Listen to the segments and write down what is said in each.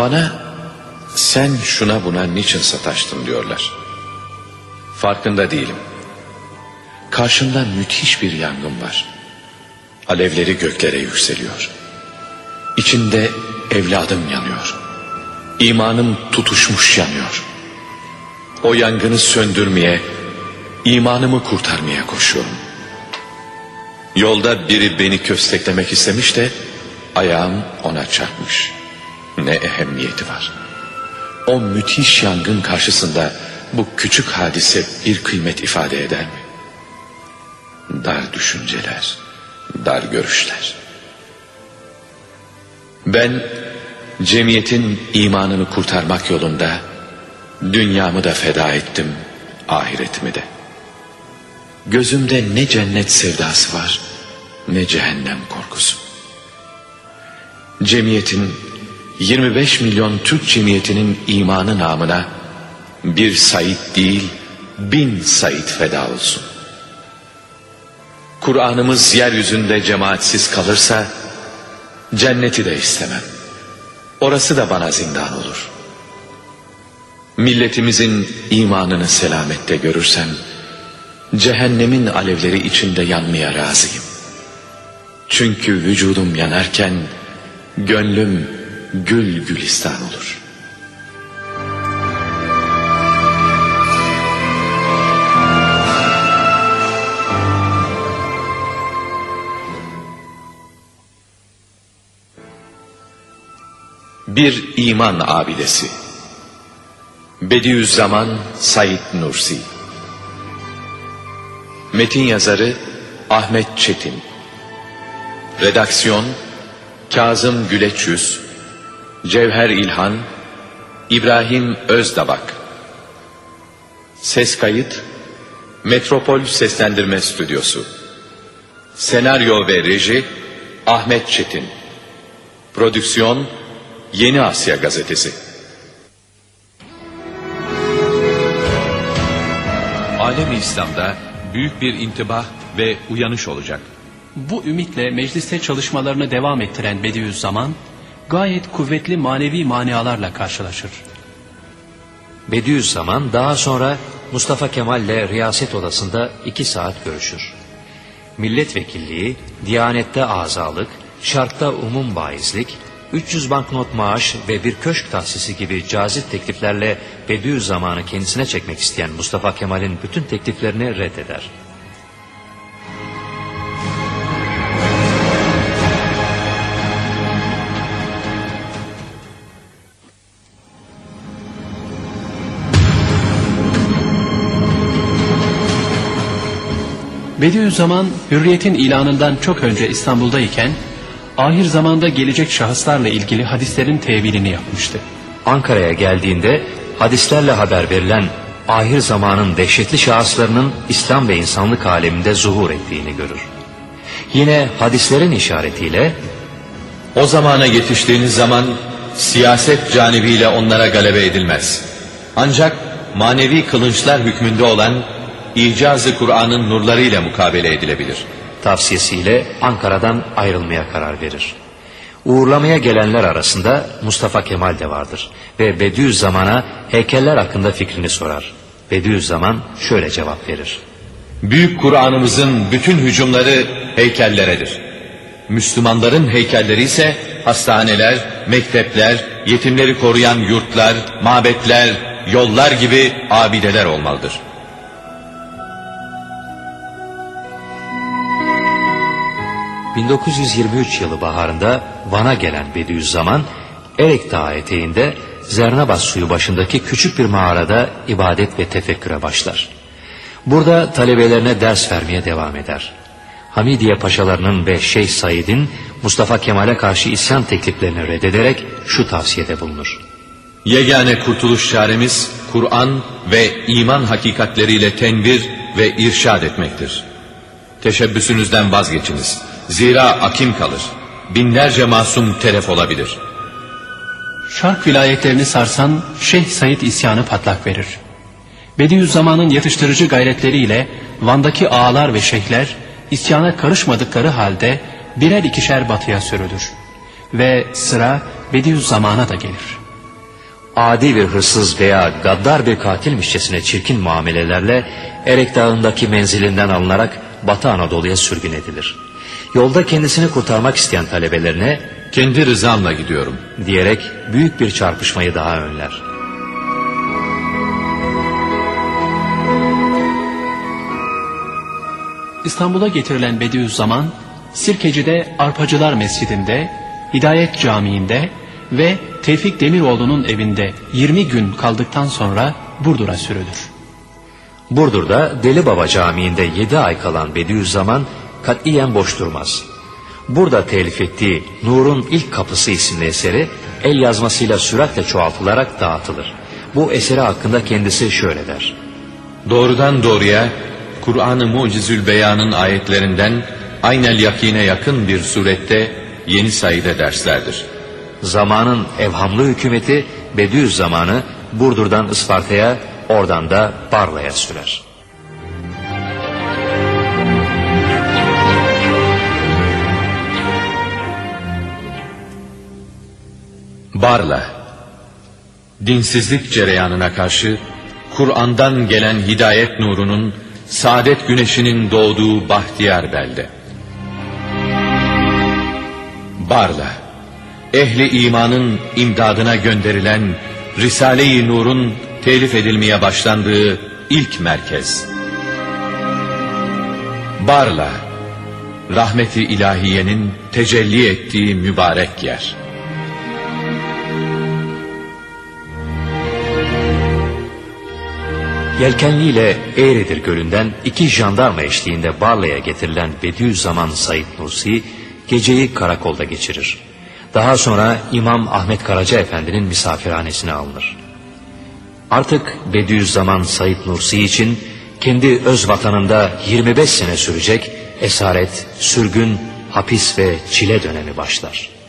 Bana sen şuna buna niçin sataştın diyorlar. Farkında değilim. Karşımda müthiş bir yangın var. Alevleri göklere yükseliyor. İçinde evladım yanıyor. İmanım tutuşmuş yanıyor. O yangını söndürmeye, imanımı kurtarmaya koşuyorum. Yolda biri beni kösteklemek istemiş de ayağım ona çarpmış. Ne ehemmiyeti var. O müthiş yangın karşısında bu küçük hadise bir kıymet ifade eder mi? Dar düşünceler, dar görüşler. Ben cemiyetin imanını kurtarmak yolunda dünyamı da feda ettim, ahiretimi de. Gözümde ne cennet sevdası var, ne cehennem korkusu. Cemiyetin 25 milyon Türk cemiyetinin imanı namına bir Said değil bin Said feda olsun. Kur'an'ımız yeryüzünde cemaatsiz kalırsa cenneti de istemem. Orası da bana zindan olur. Milletimizin imanını selamette görürsem cehennemin alevleri içinde yanmaya razıyım. Çünkü vücudum yanarken gönlüm gül gülistan olur. Bir iman abidesi Bediüzzaman Said Nursi. Metin yazarı Ahmet Çetin. Redaksiyon Kazım Güleçyüz Cevher İlhan İbrahim Özdabak. Ses kayıt Metropol Seslendirme Stüdyosu. Senaryo ve reji Ahmet Çetin. Prodüksiyon Yeni Asya Gazetesi. Alem İslam'da büyük bir intibah ve uyanış olacak. Bu ümitle mecliste çalışmalarını devam ettiren Bediüzzaman, gayet kuvvetli manevi manialarla karşılaşır. Bediüzzaman daha sonra Mustafa Kemal ile riyaset odasında iki saat görüşür. Milletvekilliği, Diyanette azalık, şartta umum baizlik, 300 banknot maaş ve bir köşk tahsisi gibi cazip tekliflerle Bediüzzaman'ı kendisine çekmek isteyen Mustafa Kemal'in bütün tekliflerini reddeder. Bediüzzaman hürriyetin ilanından çok önce İstanbul'dayken ahir zamanda gelecek şahıslarla ilgili hadislerin tevilini yapmıştı. Ankara'ya geldiğinde hadislerle haber verilen ahir zamanın dehşetli şahıslarının İslam ve insanlık aleminde zuhur ettiğini görür. Yine hadislerin işaretiyle O zamana yetiştiğiniz zaman siyaset canibiyle onlara galebe edilmez. Ancak manevi kılınçlar hükmünde olan icazı Kur'an'ın nurlarıyla mukabele edilebilir. tavsiyesiyle Ankara'dan ayrılmaya karar verir. Uğurlamaya gelenler arasında Mustafa Kemal de vardır ve Bediüzzaman'a heykeller hakkında fikrini sorar. Bediüzzaman şöyle cevap verir. Büyük Kur'an'ımızın bütün hücumları heykelleredir. Müslümanların heykelleri ise hastaneler, mektepler, yetimleri koruyan yurtlar, mabetler, yollar gibi abideler olmalıdır. ...1923 yılı baharında Van'a gelen Bediüzzaman... ...Erek Dağı eteğinde Zernabas suyu başındaki küçük bir mağarada ibadet ve tefekküre başlar. Burada talebelerine ders vermeye devam eder. Hamidiye paşalarının ve Şeyh Said'in Mustafa Kemal'e karşı isyan tekliflerini reddederek şu tavsiyede bulunur. Yegane kurtuluş çaremiz Kur'an ve iman hakikatleriyle tenvir ve irşad etmektir. Teşebbüsünüzden vazgeçiniz. Zira akim kalır. Binlerce masum telef olabilir. Şark vilayetlerini sarsan Şeyh Said isyanı patlak verir. Bediüzzaman'ın yatıştırıcı gayretleriyle Van'daki ağalar ve şeyhler isyana karışmadıkları halde birer ikişer batıya sürülür. Ve sıra Bediüzzaman'a da gelir. adi bir hırsız veya gaddar bir katilmişçesine çirkin muamelelerle Erek Dağı'ndaki menzilinden alınarak Batı Anadolu'ya sürgün edilir. Yolda kendisini kurtarmak isteyen talebelerine Kendi rızamla gidiyorum. diyerek büyük bir çarpışmayı daha önler. İstanbul'a getirilen Bediüzzaman, Sirkeci'de Arpacılar Mescidinde, Hidayet Camii'nde ve Tevfik Demiroğlu'nun evinde 20 gün kaldıktan sonra Burdur'a sürülür. Burdur'da Deli Baba Camii'nde 7 ay kalan Bediüzzaman katiyen boş durmaz. Burada telif ettiği Nur'un İlk Kapısı isimli eseri el yazmasıyla süratle çoğaltılarak dağıtılır. Bu eseri hakkında kendisi şöyle der. Doğrudan doğruya Kur'an-ı Mucizül Beyan'ın ayetlerinden aynel yakine yakın bir surette yeni sayıda derslerdir. Zamanın evhamlı hükümeti Bediüzzaman'ı Burdur'dan Isparta'ya, oradan da Barla'ya sürer. Barla Dinsizlik cereyanına karşı Kur'an'dan gelen hidayet nurunun saadet güneşinin doğduğu bahtiyar belde. Barla ehli imanın imdadına gönderilen Risale-i Nur'un telif edilmeye başlandığı ilk merkez. Barla rahmeti ilahiyenin tecelli ettiği mübarek yer. Yelkenli ile Eğridir Gölü'nden iki jandarma eşliğinde Barla'ya getirilen Bediüzzaman Said Nursi geceyi karakolda geçirir. Daha sonra İmam Ahmet Karaca Efendi'nin misafirhanesine alınır. Artık Bediüzzaman Said Nursi için kendi öz vatanında 25 sene sürecek esaret, sürgün, hapis ve çile dönemi başlar.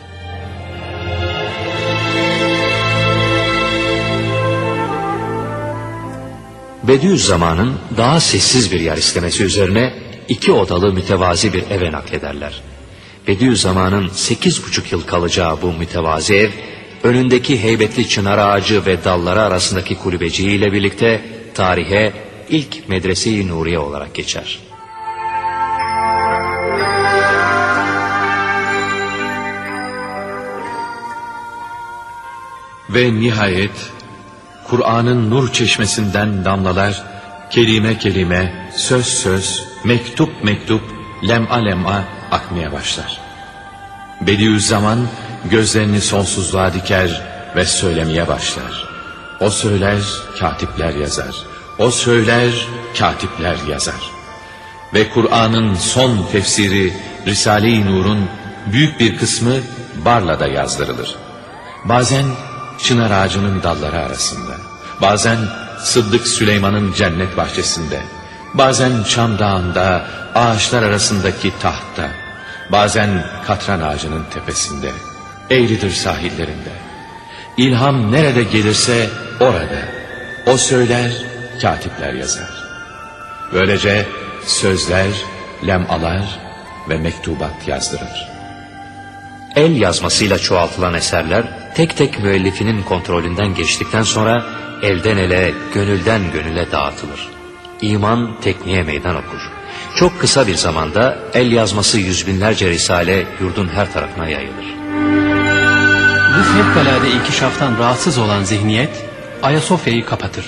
Bediüzzaman'ın daha sessiz bir yer istemesi üzerine iki odalı mütevazi bir eve naklederler. Bediüzzaman'ın sekiz buçuk yıl kalacağı bu mütevazi ev, önündeki heybetli çınar ağacı ve dalları arasındaki kulübeciği ile birlikte tarihe ilk medrese-i Nuriye olarak geçer. Ve nihayet Kur'an'ın nur çeşmesinden damlalar kelime kelime, söz söz, mektup mektup, lem'a lem'a akmaya başlar. Bediüzzaman gözlerini sonsuzluğa diker ve söylemeye başlar. O söyler, katipler yazar. O söyler, katipler yazar. Ve Kur'an'ın son tefsiri Risale-i Nur'un büyük bir kısmı Barla'da yazdırılır. Bazen çınar ağacının dalları arasında, bazen Sıddık Süleyman'ın cennet bahçesinde, bazen Çam Dağı'nda ağaçlar arasındaki tahtta, bazen katran ağacının tepesinde, Eğridir sahillerinde. İlham nerede gelirse orada. O söyler, katipler yazar. Böylece sözler, lemalar ve mektubat yazdırılır. El yazmasıyla çoğaltılan eserler tek tek müellifinin kontrolünden geçtikten sonra elden ele, gönülden gönüle dağıtılır. İman tekniğe meydan okur. Çok kısa bir zamanda el yazması yüz binlerce risale yurdun her tarafına yayılır. Bu fevkalade inkişaftan rahatsız olan zihniyet Ayasofya'yı kapatır.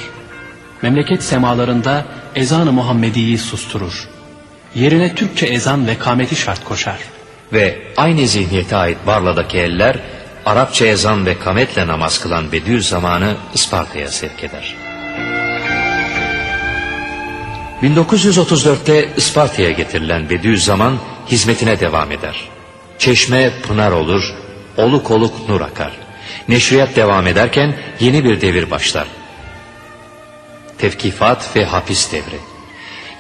Memleket semalarında ezan-ı Muhammedi'yi susturur. Yerine Türkçe ezan ve kameti şart koşar. Ve aynı zihniyete ait Barla'daki eller Arapça ezan ve kametle namaz kılan Bediüzzaman'ı Isparta'ya sevk eder. 1934'te Isparta'ya getirilen Bediüzzaman hizmetine devam eder. Çeşme pınar olur, oluk oluk nur akar. Neşriyat devam ederken yeni bir devir başlar. Tevkifat ve hapis devri.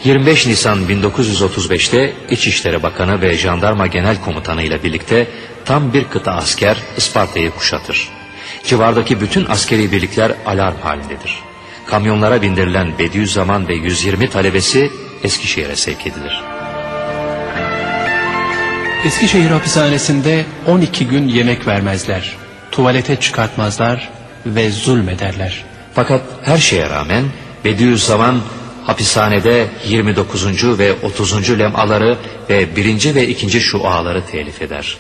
25 Nisan 1935'te İçişleri Bakanı ve Jandarma Genel Komutanı ile birlikte tam bir kıta asker Isparta'yı kuşatır. Civardaki bütün askeri birlikler alarm halindedir. Kamyonlara bindirilen Bediüzzaman ve 120 talebesi Eskişehir'e sevk edilir. Eskişehir hapishanesinde 12 gün yemek vermezler. Tuvalete çıkartmazlar. ve zulmederler. Fakat her şeye rağmen Bediüzzaman hapishanede 29. ve 30. lemaları ve 1. ve 2. şuaları telif eder.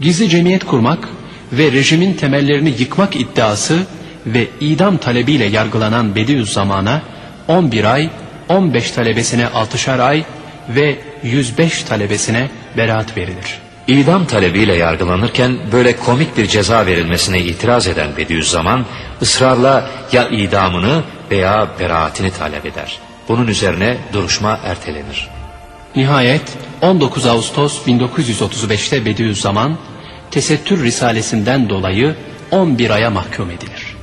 Gizli cemiyet kurmak ve rejimin temellerini yıkmak iddiası ve idam talebiyle yargılanan Bediüzzaman'a 11 ay, 15 talebesine 6'şar ay ve 105 talebesine beraat verilir. İdam talebiyle yargılanırken böyle komik bir ceza verilmesine itiraz eden Bediüzzaman ısrarla ya idamını veya beraatini talep eder. Bunun üzerine duruşma ertelenir. Nihayet 19 Ağustos 1935'te Bediüzzaman Tesettür Risalesinden dolayı 11 aya mahkum edilir.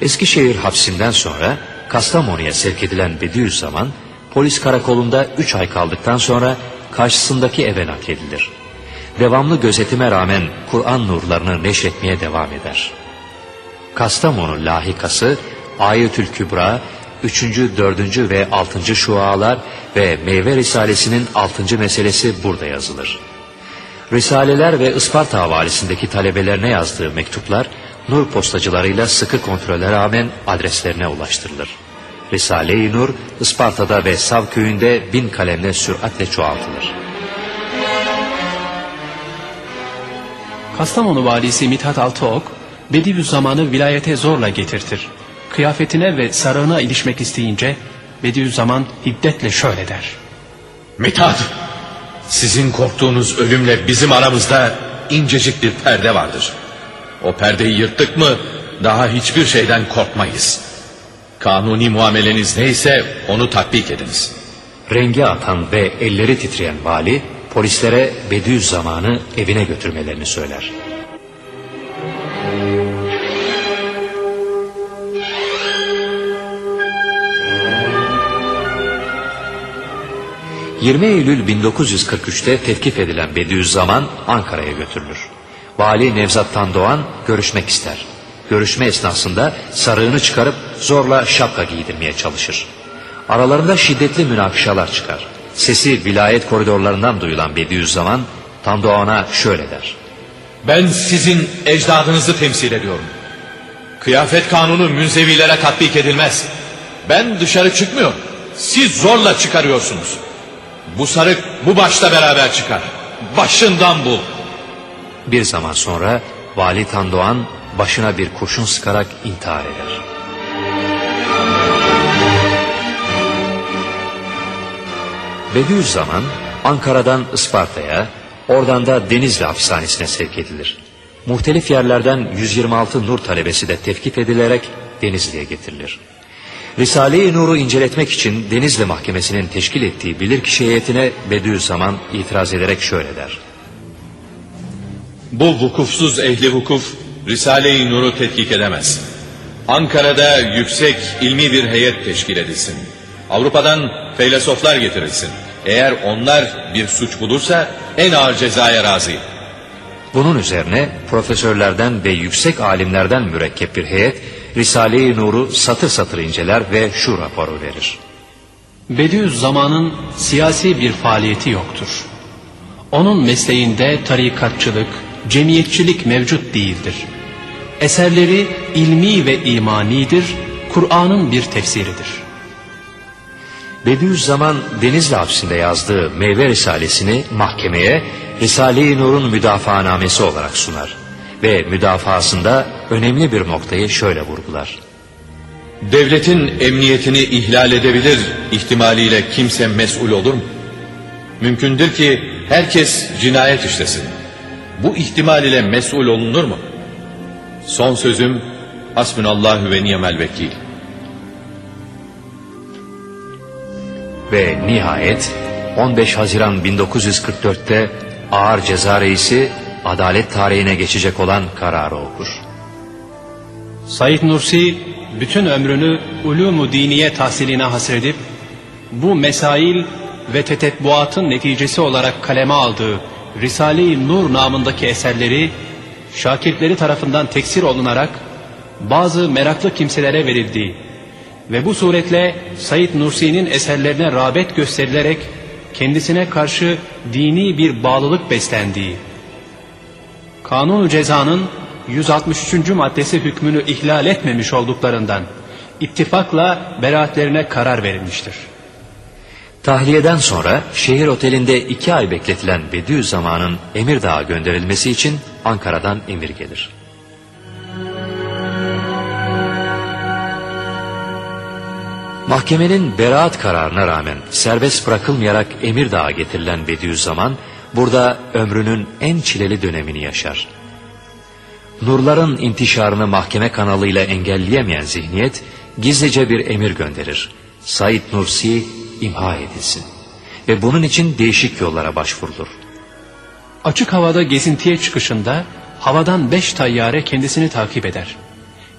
Eskişehir hapsinden sonra Kastamonu'ya sevk edilen Bediüzzaman polis karakolunda 3 ay kaldıktan sonra karşısındaki eve nakledilir. Devamlı gözetime rağmen Kur'an nurlarını neşretmeye devam eder. Kastamonu lahikası Ayetül Kübra 3. 4. ve 6. şualar ve Meyve Risalesi'nin 6. meselesi burada yazılır. Risaleler ve Isparta havalisindeki talebelerine yazdığı mektuplar nur postacılarıyla sıkı kontrole rağmen adreslerine ulaştırılır. Risale-i Nur Isparta'da ve Sav köyünde bin kalemle süratle çoğaltılır. Kastamonu valisi Mithat Altıok, Bediüzzaman'ı vilayete zorla getirtir. Kıyafetine ve sarığına ilişmek isteyince Bediüzzaman hiddetle şöyle der. Mithat, sizin korktuğunuz ölümle bizim aramızda incecik bir perde vardır. O perdeyi yırttık mı daha hiçbir şeyden korkmayız. Kanuni muameleniz neyse onu tatbik ediniz. Rengi atan ve elleri titreyen vali polislere Bediüzzaman'ı evine götürmelerini söyler. ...20 Eylül 1943'te tetkif edilen Bediüzzaman Ankara'ya götürülür. Vali Nevzat Doğan görüşmek ister. Görüşme esnasında sarığını çıkarıp zorla şapka giydirmeye çalışır. Aralarında şiddetli münakışalar çıkar. Sesi vilayet koridorlarından duyulan Bediüzzaman Tandoğan'a şöyle der. Ben sizin ecdadınızı temsil ediyorum. Kıyafet kanunu münzevilere tatbik edilmez. Ben dışarı çıkmıyorum. Siz zorla çıkarıyorsunuz. Bu sarık bu başla beraber çıkar. Başından bul. Bir zaman sonra Vali Tandoğan başına bir kurşun sıkarak intihar eder. Bediüzzaman Ankara'dan Isparta'ya, oradan da Denizli hapishanesine sevk edilir. Muhtelif yerlerden 126 nur talebesi de tevkif edilerek Denizli'ye getirilir. Risale-i Nur'u inceletmek için Denizli Mahkemesi'nin teşkil ettiği bilirkişi heyetine Bediüzzaman itiraz ederek şöyle der. Bu vukufsuz ehli vukuf Risale-i Nur'u tetkik edemez. Ankara'da yüksek ilmi bir heyet teşkil edilsin. Avrupa'dan feylesoflar getirilsin. Eğer onlar bir suç bulursa en ağır cezaya razıyım. Bunun üzerine profesörlerden ve yüksek alimlerden mürekkep bir heyet Risale-i Nur'u satır satır inceler ve şu raporu verir. Bediüzzaman'ın siyasi bir faaliyeti yoktur. Onun mesleğinde tarikatçılık, cemiyetçilik mevcut değildir. Eserleri ilmi ve imanidir, Kur'an'ın bir tefsiridir. Bediüzzaman Denizli hapsinde yazdığı Meyve Risalesini mahkemeye Risale-i Nur'un müdafaanamesi olarak sunar. Ve müdafasında önemli bir noktayı şöyle vurgular. Devletin emniyetini ihlal edebilir ihtimaliyle kimse mesul olur mu? Mümkündür ki herkes cinayet işlesin. Bu ihtimal ile mesul olunur mu? Son sözüm Hasbunallahu ve ni'mel vekil. Ve nihayet 15 Haziran 1944'te ağır ceza reisi adalet tarihine geçecek olan kararı okur. Said Nursi bütün ömrünü ulumu diniye tahsiline hasredip bu mesail ve tetebbuatın neticesi olarak kaleme aldığı Risale-i Nur namındaki eserleri şakirtleri tarafından teksir olunarak bazı meraklı kimselere verildiği ve bu suretle Said Nursi'nin eserlerine rağbet gösterilerek kendisine karşı dini bir bağlılık beslendiği, kanun cezanın 163. maddesi hükmünü ihlal etmemiş olduklarından ittifakla beraatlerine karar verilmiştir. Tahliyeden sonra şehir otelinde iki ay bekletilen Bediüzzaman'ın Emirdağ'a gönderilmesi için Ankara'dan emir gelir. Mahkemenin beraat kararına rağmen serbest bırakılmayarak Emirdağ'a getirilen Bediüzzaman burada ömrünün en çileli dönemini yaşar. Nurların intişarını mahkeme kanalıyla engelleyemeyen zihniyet gizlice bir emir gönderir. Said Nursi imha edilsin ve bunun için değişik yollara başvurulur. Açık havada gezintiye çıkışında havadan beş tayyare kendisini takip eder.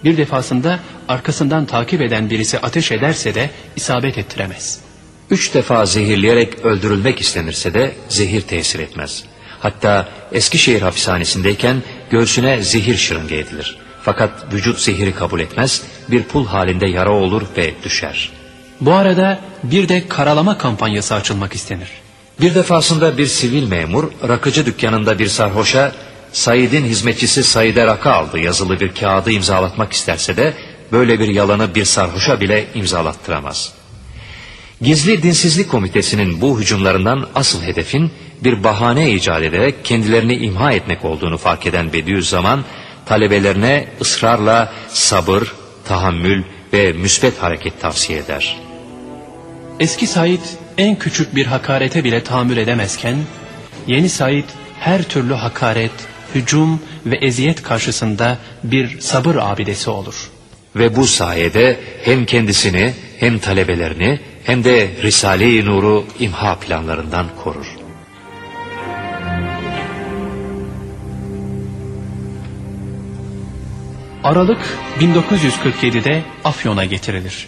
Bir defasında arkasından takip eden birisi ateş ederse de isabet ettiremez. Üç defa zehirleyerek öldürülmek istenirse de zehir tesir etmez. Hatta Eskişehir hapishanesindeyken göğsüne zehir şırınga edilir. Fakat vücut zehiri kabul etmez, bir pul halinde yara olur ve düşer. Bu arada bir de karalama kampanyası açılmak istenir. Bir defasında bir sivil memur rakıcı dükkanında bir sarhoşa Said'in hizmetçisi Said'e rakı aldı yazılı bir kağıdı imzalatmak isterse de böyle bir yalanı bir sarhoşa bile imzalattıramaz. Gizli Dinsizlik Komitesi'nin bu hücumlarından asıl hedefin bir bahane icat ederek kendilerini imha etmek olduğunu fark eden Bediüzzaman talebelerine ısrarla sabır, tahammül ve müsbet hareket tavsiye eder. Eski Said en küçük bir hakarete bile tahammül edemezken, yeni Said her türlü hakaret, hücum ve eziyet karşısında bir sabır abidesi olur. Ve bu sayede hem kendisini hem talebelerini hem de Risale-i Nur'u imha planlarından korur. Aralık 1947'de Afyon'a getirilir.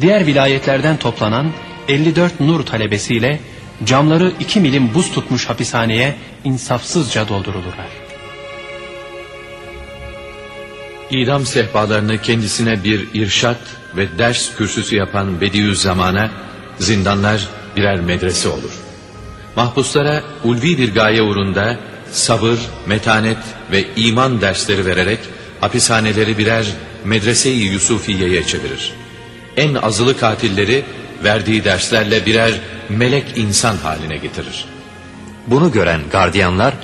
Diğer vilayetlerden toplanan 54 nur talebesiyle camları 2 milim buz tutmuş hapishaneye insafsızca doldurulurlar. İdam sehpalarını kendisine bir irşat ve ders kürsüsü yapan Bediüzzaman'a zindanlar birer medrese olur. Mahpuslara ulvi bir gaye uğrunda sabır, metanet ve iman dersleri vererek hapishaneleri birer medrese-i Yusufiye'ye çevirir. En azılı katilleri verdiği derslerle birer melek insan haline getirir. Bunu gören gardiyanlar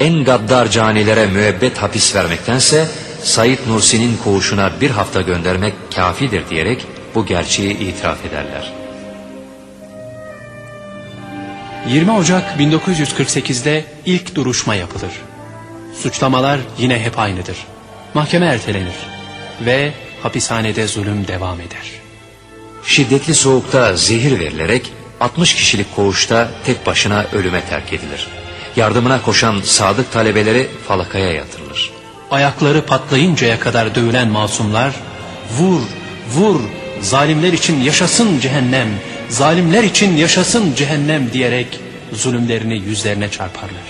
en gaddar canilere müebbet hapis vermektense Said Nursi'nin koğuşuna bir hafta göndermek kafidir diyerek bu gerçeği itiraf ederler. 20 Ocak 1948'de ilk duruşma yapılır. Suçlamalar yine hep aynıdır. Mahkeme ertelenir ve hapishanede zulüm devam eder. Şiddetli soğukta zehir verilerek 60 kişilik koğuşta tek başına ölüme terk edilir. Yardımına koşan sadık talebeleri falakaya yatırılır. Ayakları patlayıncaya kadar dövülen masumlar, vur, vur, zalimler için yaşasın cehennem, zalimler için yaşasın cehennem diyerek zulümlerini yüzlerine çarparlar.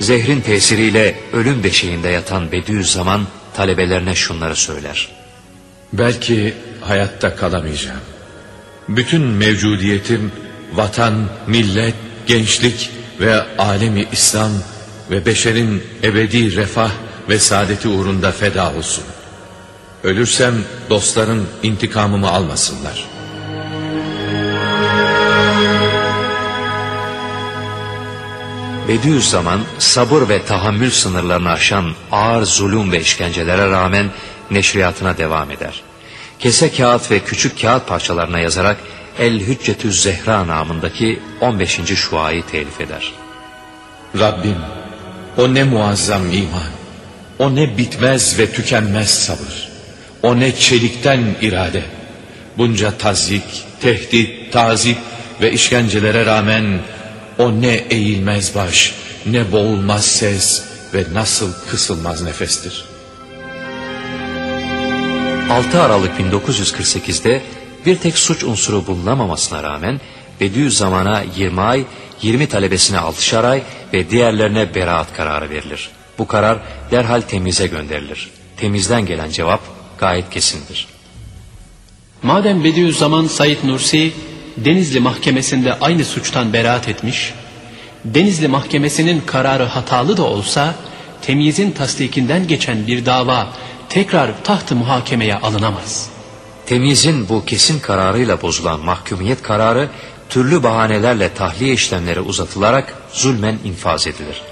Zehrin tesiriyle ölüm beşiğinde yatan Bediüzzaman talebelerine şunları söyler. Belki hayatta kalamayacağım. Bütün mevcudiyetim vatan, millet, gençlik ve alemi İslam ve beşerin ebedi refah ve saadeti uğrunda feda olsun. Ölürsem dostların intikamımı almasınlar. Bediüzzaman sabır ve tahammül sınırlarını aşan ağır zulüm ve işkencelere rağmen neşriyatına devam eder. Kese kağıt ve küçük kağıt parçalarına yazarak El Hüccetü Zehra namındaki 15. şuayı telif eder. Rabbim o ne muazzam iman, o ne bitmez ve tükenmez sabır, o ne çelikten irade. Bunca tazik, tehdit, tazip ve işkencelere rağmen o ne eğilmez baş, ne boğulmaz ses ve nasıl kısılmaz nefestir. 6 Aralık 1948'de bir tek suç unsuru bulunamamasına rağmen Bediüzzaman'a 20 ay, 20 talebesine 6'şar ay ve diğerlerine beraat kararı verilir. Bu karar derhal temize gönderilir. Temizden gelen cevap gayet kesindir. Madem Bediüzzaman Said Nursi Denizli Mahkemesi'nde aynı suçtan beraat etmiş, Denizli Mahkemesi'nin kararı hatalı da olsa temyizin tasdikinden geçen bir dava tekrar tahtı muhakemeye alınamaz. Temyizin bu kesin kararıyla bozulan mahkumiyet kararı türlü bahanelerle tahliye işlemleri uzatılarak zulmen infaz edilir.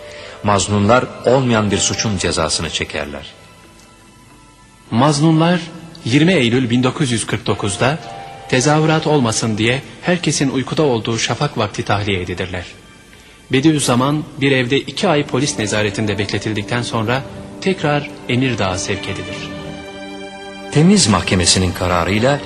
Maznunlar olmayan bir suçun cezasını çekerler. Maznunlar 20 Eylül 1949'da tezahürat olmasın diye herkesin uykuda olduğu şafak vakti tahliye edilirler. Bediüzzaman bir evde iki ay polis nezaretinde bekletildikten sonra tekrar Emirdağ'a sevk edilir. Temiz mahkemesinin kararıyla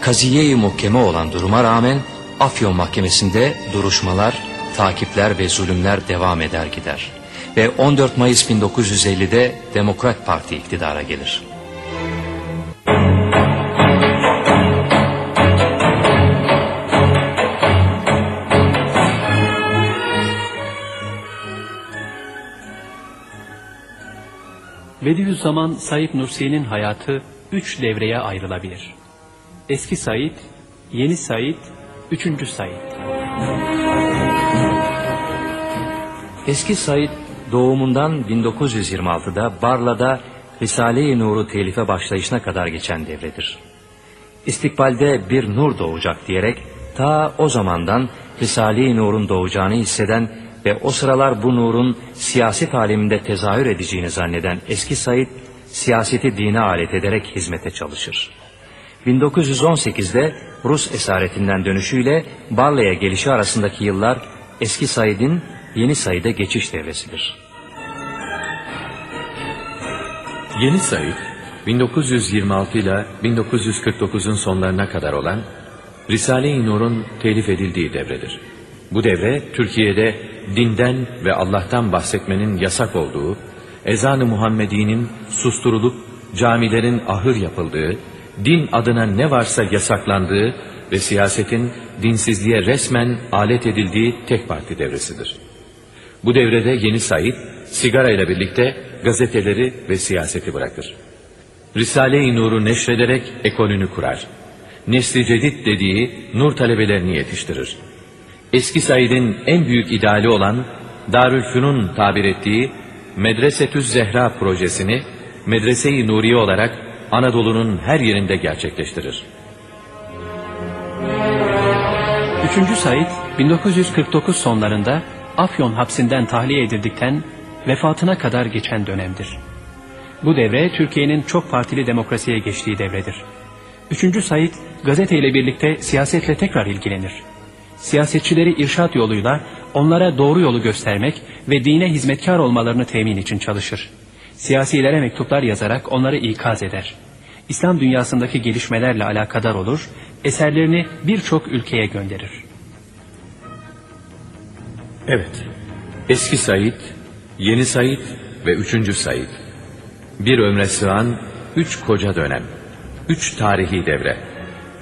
kaziye-i muhkeme olan duruma rağmen Afyon mahkemesinde duruşmalar, takipler ve zulümler devam eder gider. Ve 14 Mayıs 1950'de Demokrat Parti iktidara gelir. Bediüzzaman Said Nursi'nin hayatı üç devreye ayrılabilir. Eski Said, Yeni Said, Üçüncü Said. Eski Said doğumundan 1926'da Barla'da Risale-i Nur'u telife başlayışına kadar geçen devredir. İstikbalde bir nur doğacak diyerek ta o zamandan Risale-i Nur'un doğacağını hisseden ve o sıralar bu nurun siyaset aleminde tezahür edeceğini zanneden eski Said siyaseti dine alet ederek hizmete çalışır. 1918'de Rus esaretinden dönüşüyle Barla'ya gelişi arasındaki yıllar eski Said'in yeni Said'e geçiş devresidir. Yeni Said, 1926 ile 1949'un sonlarına kadar olan Risale-i Nur'un telif edildiği devredir. Bu devre Türkiye'de dinden ve Allah'tan bahsetmenin yasak olduğu, ezan-ı Muhammedi'nin susturulup camilerin ahır yapıldığı, din adına ne varsa yasaklandığı ve siyasetin dinsizliğe resmen alet edildiği tek parti devresidir. Bu devrede Yeni Said, sigara ile birlikte gazeteleri ve siyaseti bırakır. Risale-i Nur'u neşrederek ekolünü kurar. Nesli cedid dediği nur talebelerini yetiştirir. Eski Said'in en büyük ideali olan Darülfünun tabir ettiği Medresetüz Zehra projesini Medrese-i Nuriye olarak Anadolu'nun her yerinde gerçekleştirir. Üçüncü Said 1949 sonlarında Afyon hapsinden tahliye edildikten vefatına kadar geçen dönemdir. Bu devre Türkiye'nin çok partili demokrasiye geçtiği devredir. Üçüncü Said gazeteyle birlikte siyasetle tekrar ilgilenir. Siyasetçileri irşat yoluyla onlara doğru yolu göstermek ve dine hizmetkar olmalarını temin için çalışır. Siyasilere mektuplar yazarak onları ikaz eder. İslam dünyasındaki gelişmelerle alakadar olur, eserlerini birçok ülkeye gönderir. Evet, eski Said, yeni Said ve üçüncü Said. Bir ömre sığan üç koca dönem, üç tarihi devre.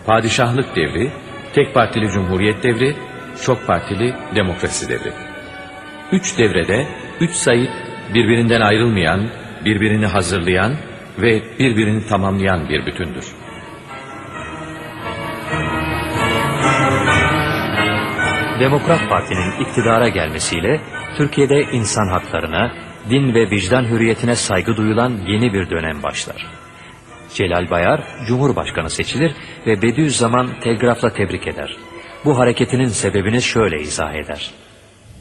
Padişahlık devri, tek partili cumhuriyet devri, çok partili demokrasi devri. Üç devrede üç Said birbirinden ayrılmayan, birbirini hazırlayan ve birbirini tamamlayan bir bütündür. Demokrat Parti'nin iktidara gelmesiyle Türkiye'de insan haklarına, din ve vicdan hürriyetine saygı duyulan yeni bir dönem başlar. Celal Bayar Cumhurbaşkanı seçilir ve Bediüzzaman telgrafla tebrik eder. Bu hareketinin sebebini şöyle izah eder.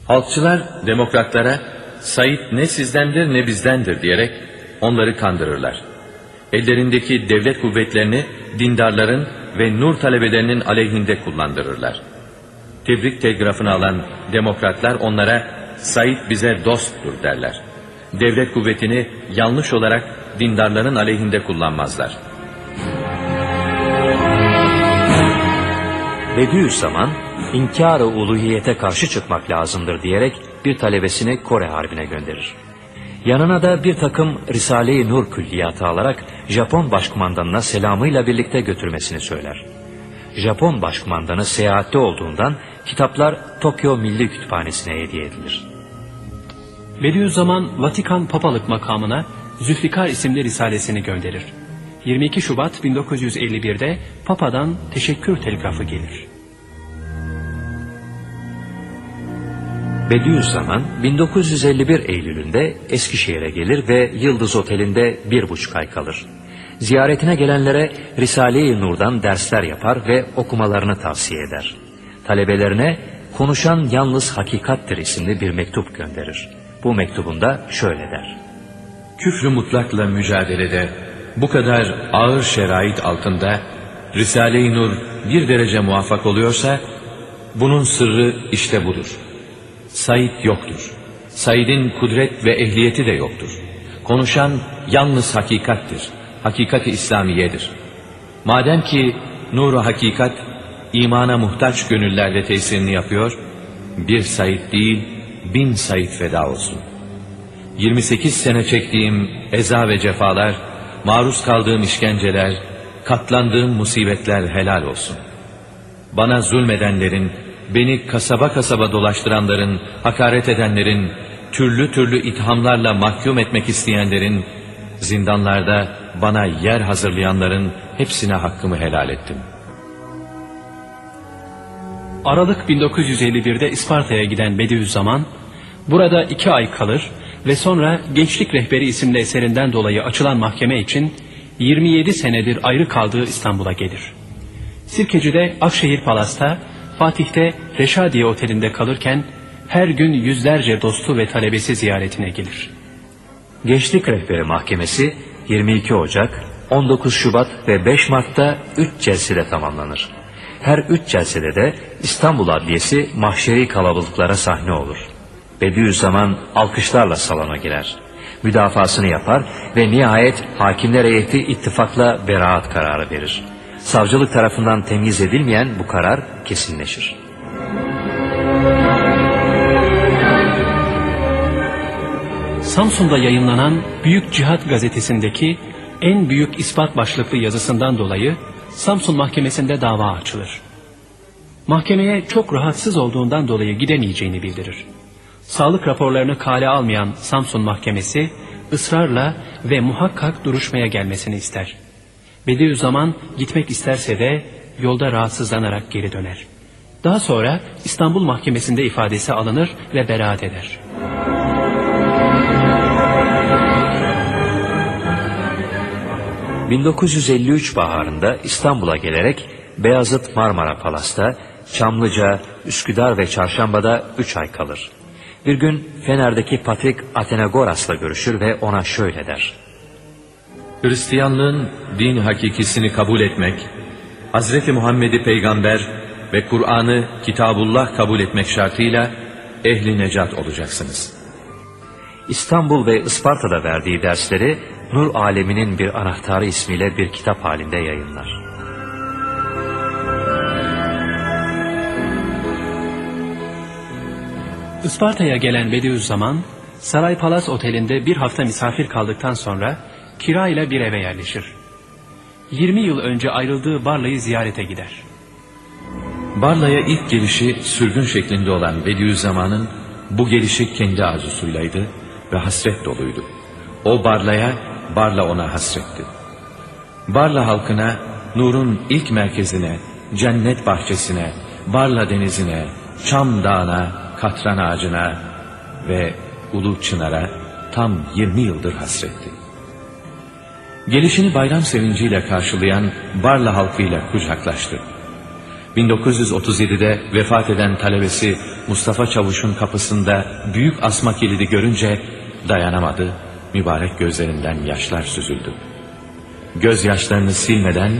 Halkçılar demokratlara Said ne sizdendir ne bizdendir diyerek onları kandırırlar. Ellerindeki devlet kuvvetlerini dindarların ve nur talebelerinin aleyhinde kullandırırlar. Tebrik telgrafını alan demokratlar onlara Said bize dosttur derler. Devlet kuvvetini yanlış olarak dindarların aleyhinde kullanmazlar. Bediüzzaman, inkar-ı uluhiyete karşı çıkmak lazımdır diyerek bir talebesini Kore Harbi'ne gönderir. Yanına da bir takım Risale-i Nur külliyatı alarak Japon başkumandanına selamıyla birlikte götürmesini söyler. Japon başkumandanı seyahatte olduğundan kitaplar Tokyo Milli Kütüphanesi'ne hediye edilir. Bediüzzaman Vatikan papalık makamına Zülfikar isimli risalesini gönderir. 22 Şubat 1951'de Papa'dan teşekkür telgrafı gelir. Bediüzzaman 1951 Eylül'ünde Eskişehir'e gelir ve Yıldız Oteli'nde bir buçuk ay kalır. Ziyaretine gelenlere Risale-i Nur'dan dersler yapar ve okumalarını tavsiye eder. Talebelerine Konuşan Yalnız Hakikattir isimli bir mektup gönderir. Bu mektubunda şöyle der. Küfrü mutlakla mücadelede bu kadar ağır şerait altında Risale-i Nur bir derece muvaffak oluyorsa bunun sırrı işte budur. Said yoktur. Said'in kudret ve ehliyeti de yoktur. Konuşan yalnız hakikattir. Hakikat-i İslamiyedir. Madem ki nuru hakikat imana muhtaç gönüllerle tesirini yapıyor, bir Said değil bin Said feda olsun. 28 sene çektiğim eza ve cefalar, maruz kaldığım işkenceler, katlandığım musibetler helal olsun. Bana zulmedenlerin, beni kasaba kasaba dolaştıranların, hakaret edenlerin, türlü türlü ithamlarla mahkum etmek isteyenlerin, zindanlarda bana yer hazırlayanların hepsine hakkımı helal ettim. Aralık 1951'de İsparta'ya giden Bediüzzaman, burada iki ay kalır ve sonra Gençlik Rehberi isimli eserinden dolayı açılan mahkeme için 27 senedir ayrı kaldığı İstanbul'a gelir. Sirkeci'de Akşehir Palas'ta, Fatih'te Reşadiye Oteli'nde kalırken her gün yüzlerce dostu ve talebesi ziyaretine gelir. Gençlik Rehberi Mahkemesi 22 Ocak, 19 Şubat ve 5 Mart'ta 3 celsede tamamlanır. Her üç celsede de İstanbul Adliyesi mahşeri kalabalıklara sahne olur. Bediüzzaman alkışlarla salona girer. Müdafasını yapar ve nihayet hakimler heyeti ittifakla beraat kararı verir. Savcılık tarafından temyiz edilmeyen bu karar kesinleşir. Samsun'da yayınlanan Büyük Cihat gazetesindeki en büyük ispat başlıklı yazısından dolayı Samsun Mahkemesi'nde dava açılır. Mahkemeye çok rahatsız olduğundan dolayı gidemeyeceğini bildirir. Sağlık raporlarını kale almayan Samsun Mahkemesi ısrarla ve muhakkak duruşmaya gelmesini ister. Bediüzzaman gitmek isterse de yolda rahatsızlanarak geri döner. Daha sonra İstanbul Mahkemesi'nde ifadesi alınır ve beraat eder. ...1953 baharında İstanbul'a gelerek Beyazıt Marmara Palas'ta, Çamlıca, Üsküdar ve Çarşamba'da 3 ay kalır. Bir gün Fener'deki Patrik Atenagoras'la görüşür ve ona şöyle der. Hristiyanlığın din hakikisini kabul etmek, Hazreti Muhammed'i peygamber ve Kur'an'ı Kitabullah kabul etmek şartıyla ehli necat olacaksınız. İstanbul ve Isparta'da verdiği dersleri Nur Aleminin bir anahtarı ismiyle bir kitap halinde yayınlar. Isparta'ya gelen Bediüzzaman, Saray Palas Oteli'nde bir hafta misafir kaldıktan sonra kira ile bir eve yerleşir. 20 yıl önce ayrıldığı Barla'yı ziyarete gider. Barla'ya ilk gelişi sürgün şeklinde olan Bediüzzaman'ın bu gelişi kendi arzusuylaydı ve hasret doluydu. O Barla'ya, Barla ona hasretti. Barla halkına, Nur'un ilk merkezine, cennet bahçesine, Barla denizine, Çam dağına, Katran ağacına ve Ulu Çınar'a tam 20 yıldır hasretti. Gelişini bayram sevinciyle karşılayan Barla halkıyla kucaklaştı. 1937'de vefat eden talebesi Mustafa Çavuş'un kapısında büyük asma kilidi görünce dayanamadı, mübarek gözlerinden yaşlar süzüldü. Gözyaşlarını silmeden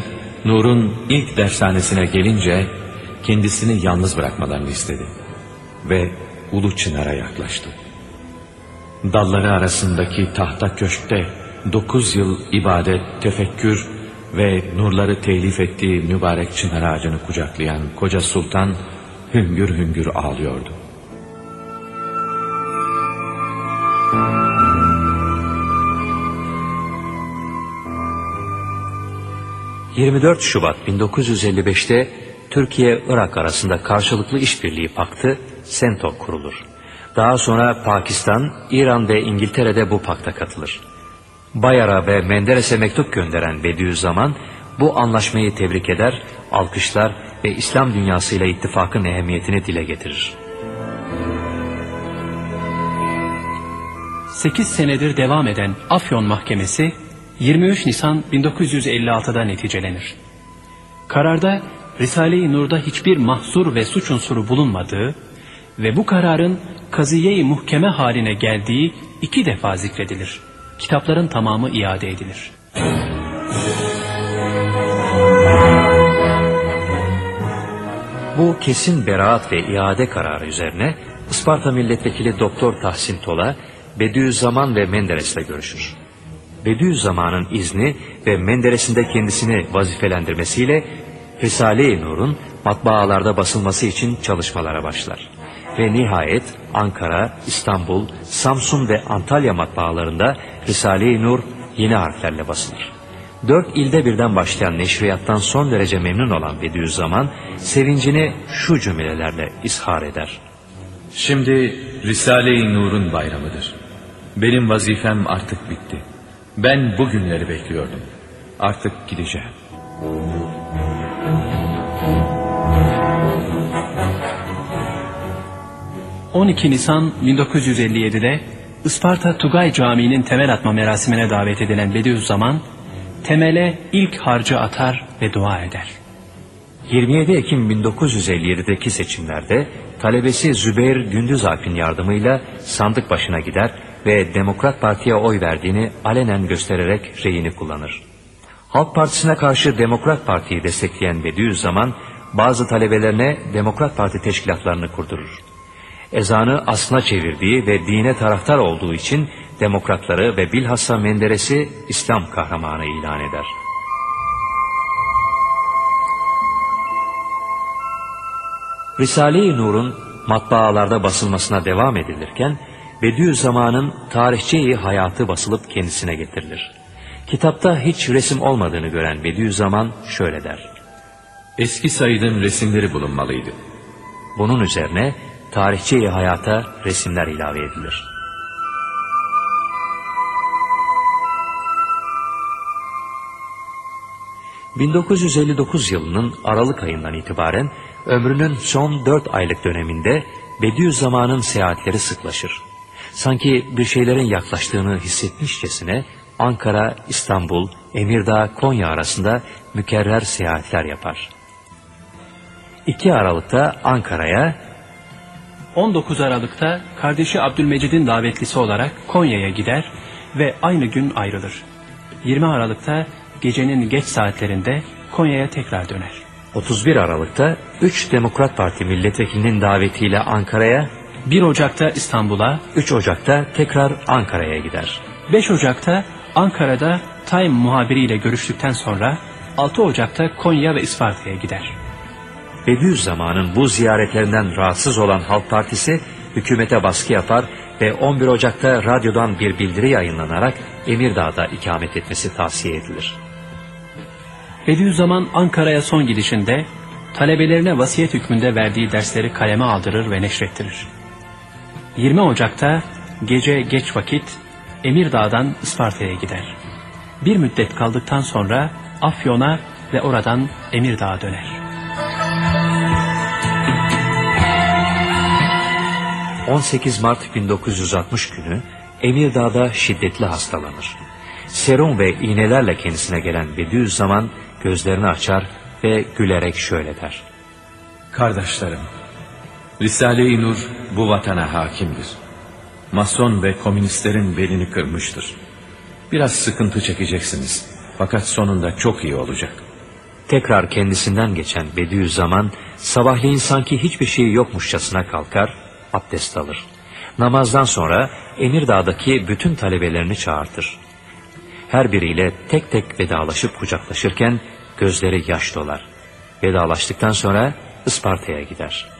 Nur'un ilk dershanesine gelince kendisini yalnız bırakmalarını istedi ve Ulu Çınar'a yaklaştı. Dalları arasındaki tahta köşkte dokuz yıl ibadet, tefekkür ve nurları telif ettiği mübarek çınar ağacını kucaklayan koca sultan hüngür hüngür ağlıyordu. ...24 Şubat 1955'te Türkiye-Irak arasında karşılıklı işbirliği paktı Sentok kurulur. Daha sonra Pakistan, İran ve İngiltere de bu pakta katılır. Bayar'a ve Menderes'e mektup gönderen Bediüzzaman bu anlaşmayı tebrik eder, alkışlar ve İslam dünyasıyla ittifakın ehemmiyetini dile getirir. 8 senedir devam eden Afyon Mahkemesi 23 Nisan 1956'da neticelenir. Kararda Risale-i Nur'da hiçbir mahsur ve suç unsuru bulunmadığı ve bu kararın kaziye-i muhkeme haline geldiği iki defa zikredilir. Kitapların tamamı iade edilir. Bu kesin beraat ve iade kararı üzerine Isparta Milletvekili Doktor Tahsin Tola, Bediüzzaman ve Menderes'le görüşür. Bediüzzaman'ın izni ve Menderes'in de kendisini vazifelendirmesiyle Risale-i Nur'un matbaalarda basılması için çalışmalara başlar. Ve nihayet Ankara, İstanbul, Samsun ve Antalya matbaalarında Risale-i Nur yeni harflerle basılır. Dört ilde birden başlayan neşriyattan son derece memnun olan Bediüzzaman, sevincini şu cümlelerle ishar eder. Şimdi Risale-i Nur'un bayramıdır. Benim vazifem artık bitti. Ben bu günleri bekliyordum. Artık gideceğim. ...12 Nisan 1957'de Isparta Tugay Camii'nin temel atma merasimine davet edilen Bediüzzaman... ...temele ilk harcı atar ve dua eder. 27 Ekim 1957'deki seçimlerde talebesi Zübeyir Gündüz Alp'in yardımıyla sandık başına gider ve Demokrat Parti'ye oy verdiğini alenen göstererek reyini kullanır. Halk Partisi'ne karşı Demokrat Parti'yi destekleyen Bediüzzaman bazı talebelerine Demokrat Parti teşkilatlarını kurdurur. Ezanı aslına çevirdiği ve dine taraftar olduğu için demokratları ve bilhassa Menderes'i İslam kahramanı ilan eder. Risale-i Nur'un matbaalarda basılmasına devam edilirken Bediüzzaman'ın tarihçeyi hayatı basılıp kendisine getirilir. Kitapta hiç resim olmadığını gören Bediüzzaman şöyle der. Eski Said'in resimleri bulunmalıydı. Bunun üzerine tarihçeyi hayata resimler ilave edilir. ...1959 yılının Aralık ayından itibaren... ...ömrünün son dört aylık döneminde... ...Bediüzzaman'ın seyahatleri sıklaşır. Sanki bir şeylerin yaklaştığını hissetmişçesine... ...Ankara, İstanbul, Emirdağ, Konya arasında... ...mükerrer seyahatler yapar. 2 Aralık'ta Ankara'ya, 19 Aralık'ta kardeşi Abdülmecid'in davetlisi olarak Konya'ya gider ve aynı gün ayrılır. 20 Aralık'ta gecenin geç saatlerinde Konya'ya tekrar döner. 31 Aralık'ta 3 Demokrat Parti milletvekilinin davetiyle Ankara'ya, 1 Ocak'ta İstanbul'a, 3 Ocak'ta tekrar Ankara'ya gider. 5 Ocak'ta Ankara'da Time muhabiriyle görüştükten sonra 6 Ocak'ta Konya ve İsparta'ya gider. Bediüzzaman'ın bu ziyaretlerinden rahatsız olan Halk Partisi hükümete baskı yapar ve 11 Ocak'ta radyodan bir bildiri yayınlanarak Emirdağ'da ikamet etmesi tavsiye edilir. Bediüzzaman Ankara'ya son gidişinde talebelerine vasiyet hükmünde verdiği dersleri kaleme aldırır ve neşrettirir. 20 Ocak'ta gece geç vakit Emirdağ'dan Isparta'ya gider. Bir müddet kaldıktan sonra Afyon'a ve oradan Emirdağ'a döner. 18 Mart 1960 günü Emirdağ'da şiddetli hastalanır. Serum ve iğnelerle kendisine gelen Bediüzzaman gözlerini açar ve gülerek şöyle der. Kardeşlerim, Risale-i Nur bu vatana hakimdir. Mason ve komünistlerin belini kırmıştır. Biraz sıkıntı çekeceksiniz. Fakat sonunda çok iyi olacak. Tekrar kendisinden geçen Bediüzzaman sabahleyin sanki hiçbir şey yokmuşçasına kalkar, abdest alır. Namazdan sonra Emirdağ'daki bütün talebelerini çağırtır. Her biriyle tek tek vedalaşıp kucaklaşırken gözleri yaş dolar. Vedalaştıktan sonra Isparta'ya gider.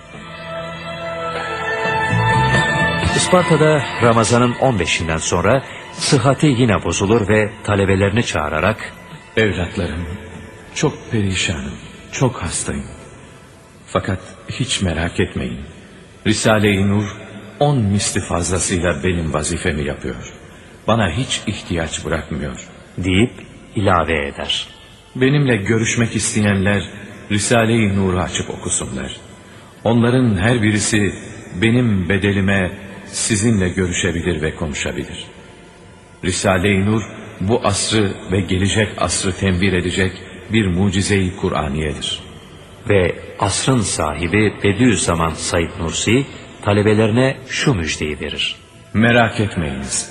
Isparta'da Ramazan'ın 15'inden sonra sıhhati yine bozulur ve talebelerini çağırarak Evlatlarım, çok perişanım, çok hastayım. Fakat hiç merak etmeyin. Risale-i Nur on misli fazlasıyla benim vazifemi yapıyor. bana hiç ihtiyaç bırakmıyor. deyip ilave eder. Benimle görüşmek isteyenler Risale-i Nur'u açıp okusunlar. Onların her birisi benim bedelime sizinle görüşebilir ve konuşabilir. Risale-i Nur bu asrı ve gelecek asrı tembir edecek bir mucize-i Kur'aniyedir. Ve asrın sahibi Bediüzzaman Said Nursi talebelerine şu müjdeyi verir. Merak etmeyiniz.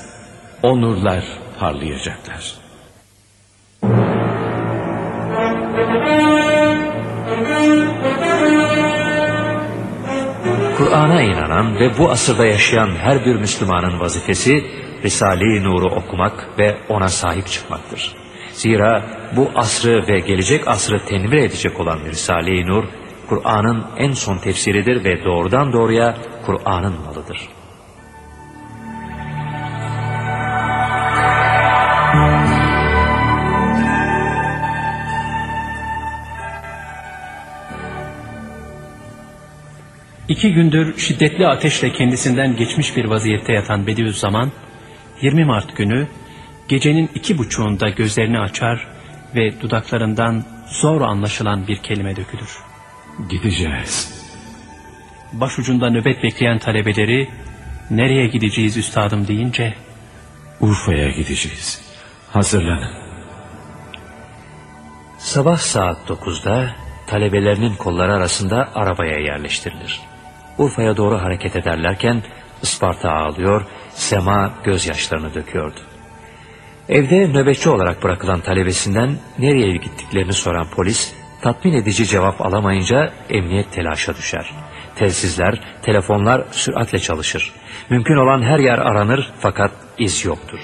O nurlar parlayacaklar. Kur'an'a inanan ve bu asırda yaşayan her bir Müslümanın vazifesi Risale-i Nur'u okumak ve ona sahip çıkmaktır. Zira bu asrı ve gelecek asrı tenvir edecek olan Risale-i Nur, Kur'an'ın en son tefsiridir ve doğrudan doğruya Kur'an'ın malıdır. İki gündür şiddetli ateşle kendisinden geçmiş bir vaziyette yatan Bediüzzaman, 20 Mart günü gecenin iki buçuğunda gözlerini açar ve dudaklarından zor anlaşılan bir kelime dökülür. Gideceğiz. Başucunda nöbet bekleyen talebeleri nereye gideceğiz üstadım deyince Urfa'ya gideceğiz. Hazırlanın. Sabah saat 9'da talebelerinin kolları arasında arabaya yerleştirilir. Urfa'ya doğru hareket ederlerken Isparta ağlıyor, Sema gözyaşlarını döküyordu. Evde nöbetçi olarak bırakılan talebesinden nereye gittiklerini soran polis, tatmin edici cevap alamayınca emniyet telaşa düşer. Telsizler, telefonlar süratle çalışır. Mümkün olan her yer aranır fakat iz yoktur.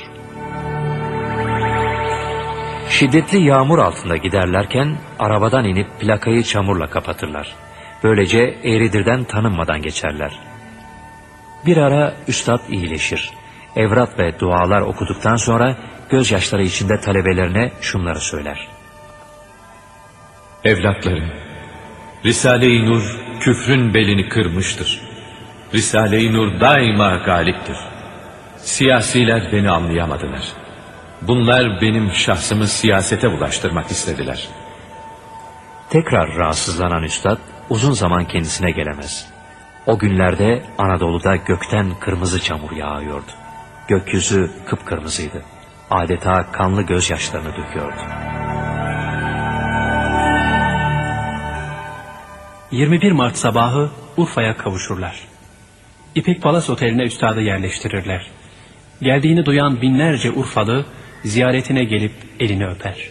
Şiddetli yağmur altında giderlerken arabadan inip plakayı çamurla kapatırlar. Böylece Eğridir'den tanınmadan geçerler. Bir ara üstad iyileşir. Evrat ve dualar okuduktan sonra gözyaşları içinde talebelerine şunları söyler. Evlatlarım, Risale-i Nur küfrün belini kırmıştır. Risale-i Nur daima galiptir. Siyasiler beni anlayamadılar. Bunlar benim şahsımı siyasete bulaştırmak istediler. Tekrar rahatsızlanan üstad uzun zaman kendisine gelemez. O günlerde Anadolu'da gökten kırmızı çamur yağıyordu. Gökyüzü kıpkırmızıydı. Adeta kanlı gözyaşlarını döküyordu. 21 Mart sabahı Urfa'ya kavuşurlar. İpek Palas Oteli'ne üstadı yerleştirirler. Geldiğini duyan binlerce Urfalı ziyaretine gelip elini öper.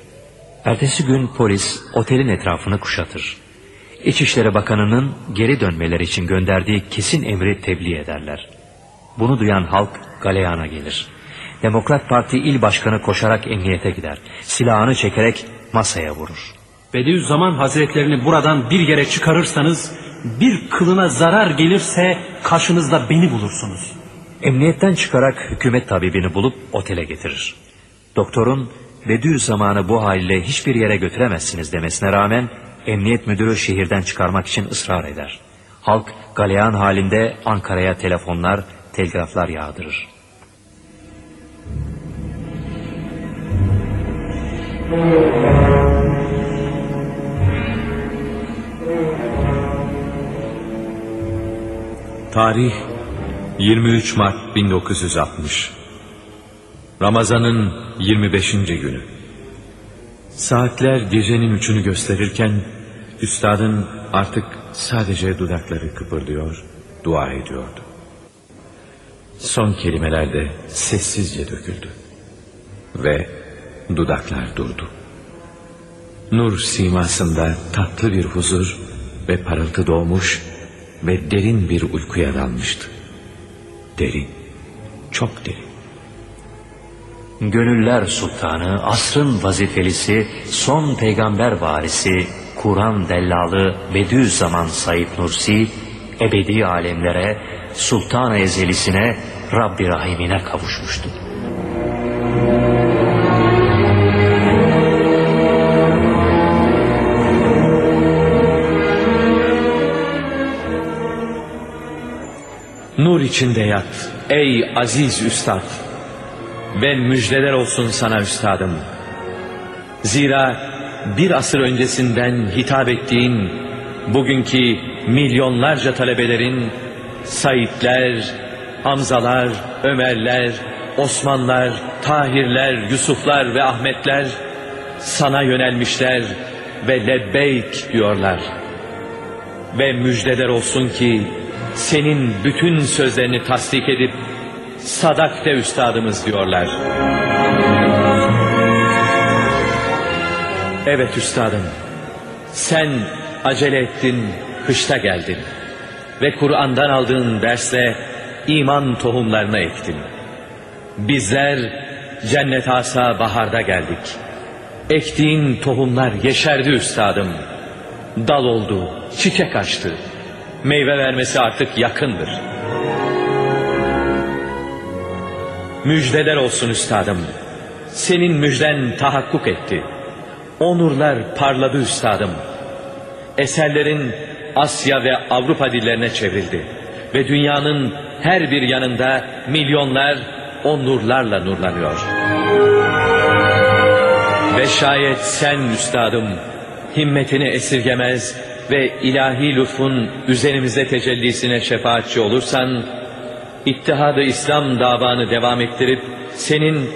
Ertesi gün polis otelin etrafını kuşatır. İçişleri Bakanı'nın geri dönmeleri için gönderdiği kesin emri tebliğ ederler. Bunu duyan halk galeyana gelir. Demokrat Parti il başkanı koşarak emniyete gider. Silahını çekerek masaya vurur. Bediüzzaman Hazretlerini buradan bir yere çıkarırsanız bir kılına zarar gelirse karşınızda beni bulursunuz. Emniyetten çıkarak hükümet tabibini bulup otele getirir. Doktorun Bediüzzaman'ı bu haliyle hiçbir yere götüremezsiniz demesine rağmen emniyet müdürü şehirden çıkarmak için ısrar eder. Halk galeyan halinde Ankara'ya telefonlar, telgraflar yağdırır. Tarih 23 Mart 1960 Ramazan'ın 25. günü Saatler gecenin üçünü gösterirken Üstadın artık sadece dudakları kıpırdıyor, dua ediyordu. Son kelimeler de sessizce döküldü. Ve dudaklar durdu. Nur simasında tatlı bir huzur ve parıltı doğmuş ve derin bir uykuya dalmıştı. Derin, çok derin. Gönüller sultanı, asrın vazifelisi, son peygamber varisi, Kur'an dellalı Bediüzzaman Said Nursi, ebedi alemlere, sultan ezelisine, Rabbi Rahimine kavuşmuştu. Nur içinde yat ey aziz üstad. Ve müjdeler olsun sana üstadım. Zira bir asır öncesinden hitap ettiğin bugünkü milyonlarca talebelerin Saidler, Hamzalar, Ömerler, Osmanlar, Tahirler, Yusuflar ve Ahmetler sana yönelmişler ve lebbeyk diyorlar. Ve müjdeler olsun ki senin bütün sözlerini tasdik edip sadakte üstadımız diyorlar. Evet üstadım, sen acele ettin, kışta geldin ve Kur'an'dan aldığın dersle iman tohumlarını ektin. Bizler cennet asa baharda geldik. Ektiğin tohumlar yeşerdi üstadım. Dal oldu, çiçek açtı. Meyve vermesi artık yakındır. Müjdeler olsun üstadım. Senin müjden tahakkuk etti. Onurlar parladı üstadım. Eserlerin Asya ve Avrupa dillerine çevrildi. Ve dünyanın her bir yanında milyonlar o nurlarla nurlanıyor. Ve şayet sen üstadım himmetini esirgemez ve ilahi lütfun üzerimize tecellisine şefaatçi olursan, İttihadı İslam davanı devam ettirip senin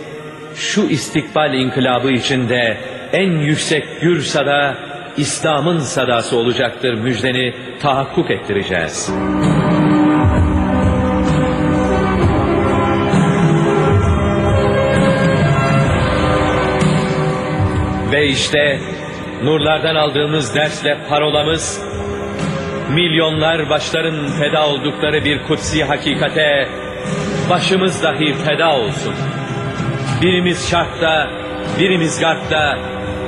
şu istikbal inkılabı içinde en yüksek gür sada İslam'ın sadası olacaktır müjdeni tahakkuk ettireceğiz. Ve işte nurlardan aldığımız dersle parolamız milyonlar başların feda oldukları bir kutsi hakikate başımız dahi feda olsun. Birimiz şarkta, birimiz garpta,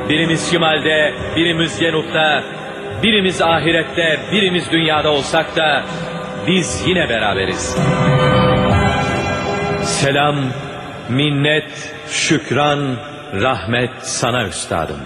birimiz şimalde, birimiz genupta, birimiz ahirette, birimiz dünyada olsak da biz yine beraberiz. Selam, minnet, şükran, rahmet sana üstadım.